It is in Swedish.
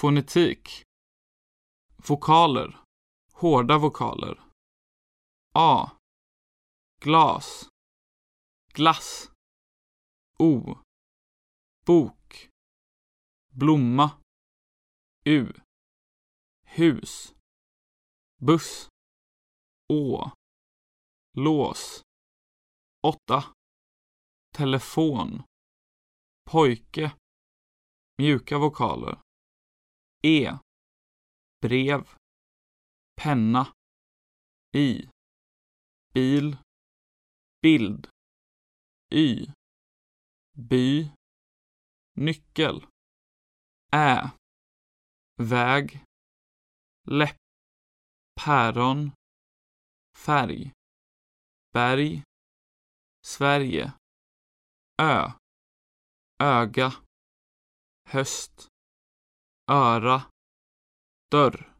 Fonetik. Vokaler. Hårda vokaler. A. Glas. Glass. O. Bok. Blomma. U. Hus. Buss. Å. Lås. Åtta. Telefon. Pojke. Mjuka vokaler. E. Brev. Penna. I. Bil. Bild. Y. By. Nyckel. Ä. Väg. Läpp. Päron. Färg. Berg. Sverige. Ö. Öga. Höst. Öra. Dörr.